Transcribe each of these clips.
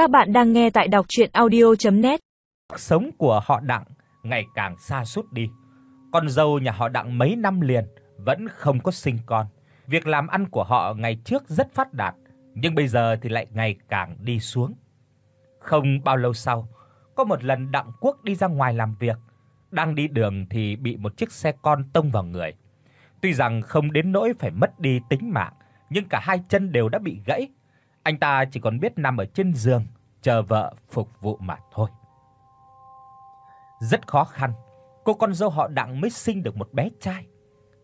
Các bạn đang nghe tại đọc audio net Sống của họ Đặng ngày càng xa sút đi. Con dâu nhà họ Đặng mấy năm liền vẫn không có sinh con. Việc làm ăn của họ ngày trước rất phát đạt, nhưng bây giờ thì lại ngày càng đi xuống. Không bao lâu sau, có một lần Đặng Quốc đi ra ngoài làm việc, đang đi đường thì bị một chiếc xe con tông vào người. Tuy rằng không đến nỗi phải mất đi tính mạng, nhưng cả hai chân đều đã bị gãy. Anh ta chỉ còn biết nằm ở trên giường chờ vợ phục vụ mà thôi. Rất khó khăn, cô con dâu họ Đặng mới sinh được một bé trai.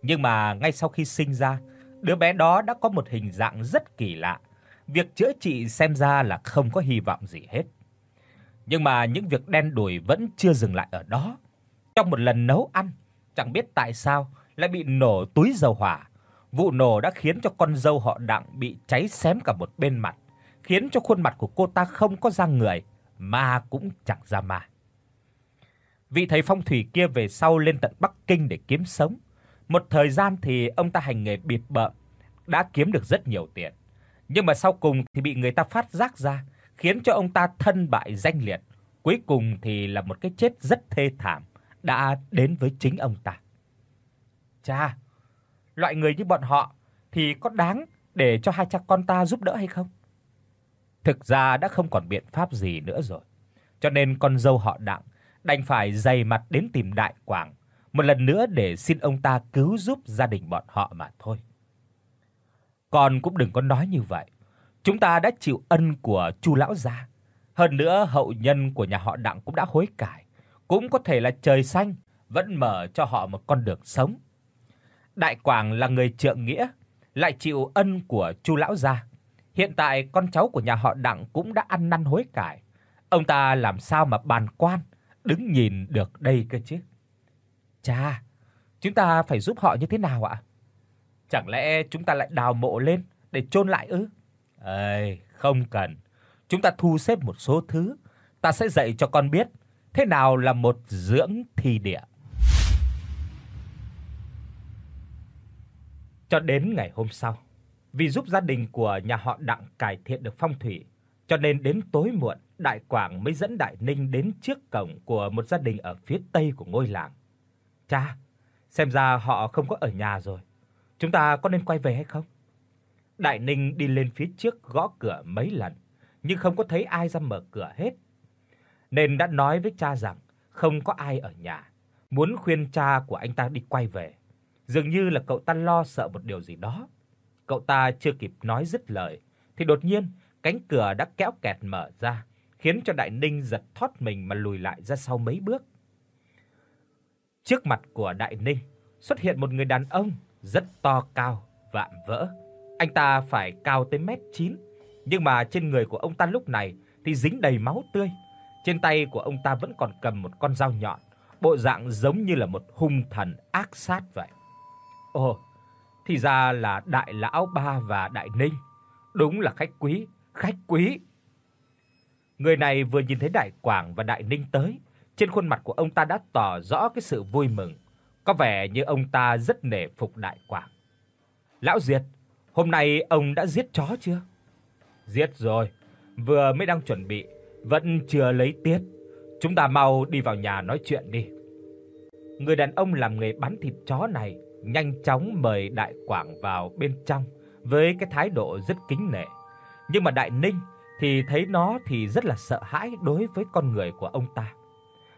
Nhưng mà ngay sau khi sinh ra, đứa bé đó đã có một hình dạng rất kỳ lạ. Việc chữa trị xem ra là không có hy vọng gì hết. Nhưng mà những việc đen đủi vẫn chưa dừng lại ở đó. Trong một lần nấu ăn, chẳng biết tại sao lại bị nổ túi dầu hỏa. Vụ nổ đã khiến cho con dâu họ Đặng bị cháy xém cả một bên mặt, khiến cho khuôn mặt của cô ta không có da người, mà cũng chẳng ra ma. Vị thầy phong thủy kia về sau lên tận Bắc Kinh để kiếm sống. Một thời gian thì ông ta hành nghề bịp bợm, đã kiếm được rất nhiều tiền. Nhưng mà sau cùng thì bị người ta phát giác ra, khiến cho ông ta thân bại danh liệt, cuối cùng thì là một cái chết rất thê thảm đã đến với chính ông ta. Cha, loại người như bọn họ thì có đáng để cho hai cha con ta giúp đỡ hay không? Thực ra đã không còn biện pháp gì nữa rồi. Cho nên con dâu họ Đặng đành phải dày mặt đến tìm Đại Quảng một lần nữa để xin ông ta cứu giúp gia đình bọn họ mà thôi. Con cũng đừng có nói như vậy. Chúng ta đã chịu ân của Chu lão gia, hơn nữa hậu nhân của nhà họ Đặng cũng đã hối cải, cũng có thể là trời xanh vẫn mở cho họ một con đường sống. Đại Quảng là người trượng nghĩa, lại chịu ân của Chu lão gia. Hiện tại con cháu của nhà họ Đặng cũng đã ăn năn hối cải. Ông ta làm sao mà bàn quan đứng nhìn được đây cơ chứ? Cha, chúng ta phải giúp họ như thế nào ạ? Chẳng lẽ chúng ta lại đào mộ lên để chôn lại ư? Ơi, không cần. Chúng ta thu xếp một số thứ, ta sẽ dạy cho con biết thế nào là một dưỡng thi địa. Cho đến ngày hôm sau, vì giúp gia đình của nhà họ Đặng cải thiện được phong thủy, cho nên đến tối muộn, Đại Quảng mới dẫn Đại Ninh đến trước cổng của một gia đình ở phía tây của ngôi làng. "Cha, xem ra họ không có ở nhà rồi. Chúng ta có nên quay về hay không?" Đại Ninh đi lên phía trước gõ cửa mấy lần, nhưng không có thấy ai ra mở cửa hết. Nên đã nói với cha rằng không có ai ở nhà, muốn khuyên cha của anh ta đi quay về. Dường như là cậu ta lo sợ một điều gì đó. Cậu ta chưa kịp nói dứt lời thì đột nhiên cánh cửa đã kéo kẹt mở ra, khiến cho Đại Ninh giật thoát mình mà lùi lại ra sau mấy bước. Trước mặt của Đại Ninh xuất hiện một người đàn ông rất to cao, vạm vỡ. Anh ta phải cao tới mét 9, nhưng mà trên người của ông ta lúc này thì dính đầy máu tươi. Trên tay của ông ta vẫn còn cầm một con dao nhọn, bộ dạng giống như là một hung thần ác sát vậy. Ồ, thì ra là đại lão ba và đại ninh, đúng là khách quý, khách quý. Người này vừa nhìn thấy đại quảng và đại ninh tới, trên khuôn mặt của ông ta đã tỏ rõ cái sự vui mừng, có vẻ như ông ta rất nể phục đại quảng. Lão Diệt, hôm nay ông đã giết chó chưa? Giết rồi, vừa mới đang chuẩn bị, vẫn chưa lấy tiết. Chúng ta mau đi vào nhà nói chuyện đi. Người đàn ông làm nghề bán thịt chó này nhanh chóng mời Đại Quảng vào bên trong với cái thái độ rất kính nể. Nhưng mà Đại Ninh thì thấy nó thì rất là sợ hãi đối với con người của ông ta.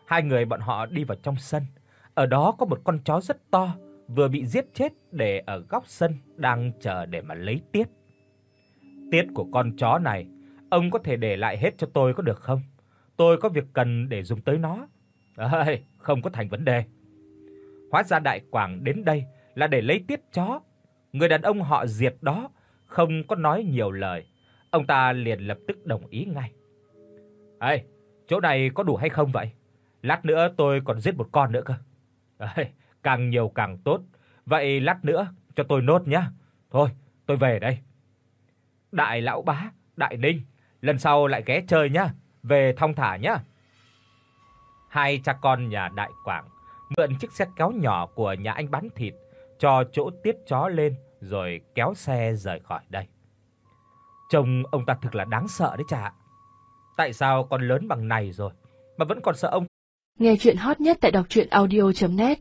Hai người bọn họ đi vào trong sân, ở đó có một con chó rất to vừa bị giết chết để ở góc sân đang chờ để mà lấy tiết. Tiết của con chó này, ông có thể để lại hết cho tôi có được không? Tôi có việc cần để dùng tới nó. Ơi, không có thành vấn đề. Hóa ra đại quảng đến đây là để lấy tiết chó. Người đàn ông họ Diệt đó không có nói nhiều lời, ông ta liền lập tức đồng ý ngay. "Ê, chỗ này có đủ hay không vậy? Lát nữa tôi còn giết một con nữa cơ." "Ê, càng nhiều càng tốt. Vậy lát nữa cho tôi nốt nhá. Thôi, tôi về đây." Đại lão bá, Đại Ninh, lần sau lại ghé chơi nhá, về thong thả nhá. Hai cha con nhà Đại Quảng mượn chiếc xe kéo nhỏ của nhà anh bán thịt cho chỗ tiết chó lên rồi kéo xe rời khỏi đây. Trông ông ta thực là đáng sợ đấy chà. Tại sao con lớn bằng này rồi mà vẫn còn sợ ông? Nghe truyện hot nhất tại doctruyenaudio.net